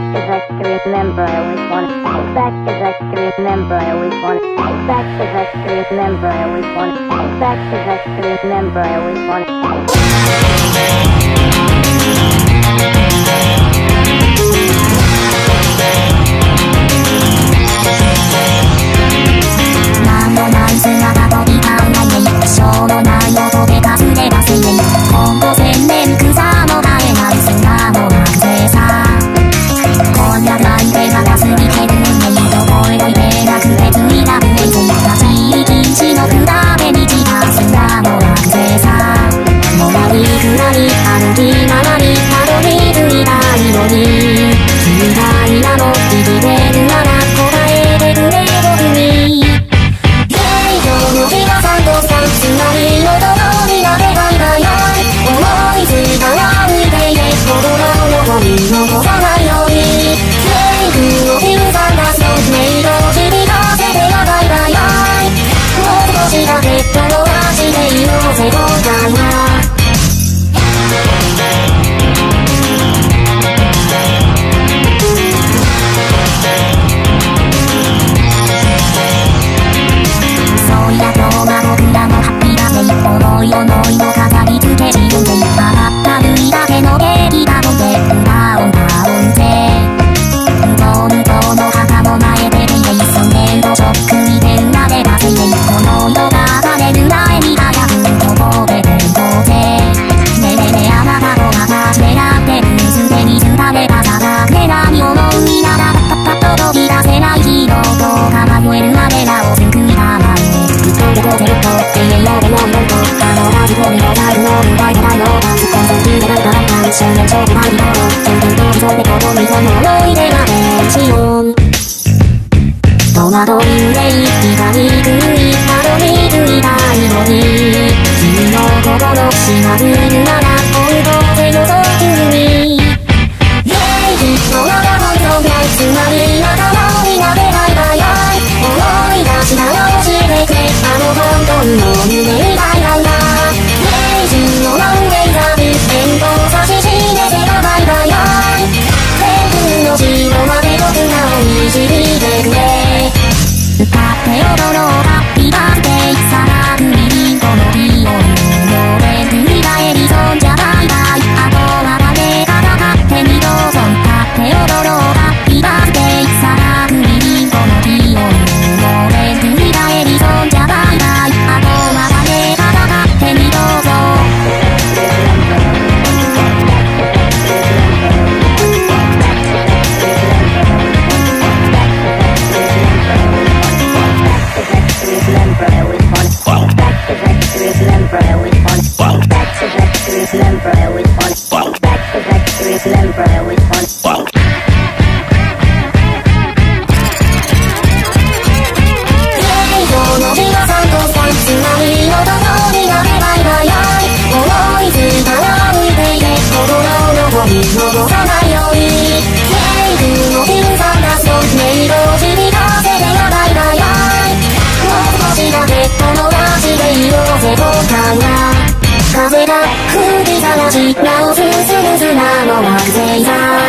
back cause I can remember I always wanted to go back cause I can remember I always wanted to go back cause I can remember I always wanted to go back cause I can remember I always wanted 戸惑い憂い痛み食いたどり着いたいのに君の心しなるなら本当でよそくに。イェイのまま本当がつまり頭をみなでバイバイ思い出したよしてくれあの本当の風が吹きさらし直すすぐすなのは全さ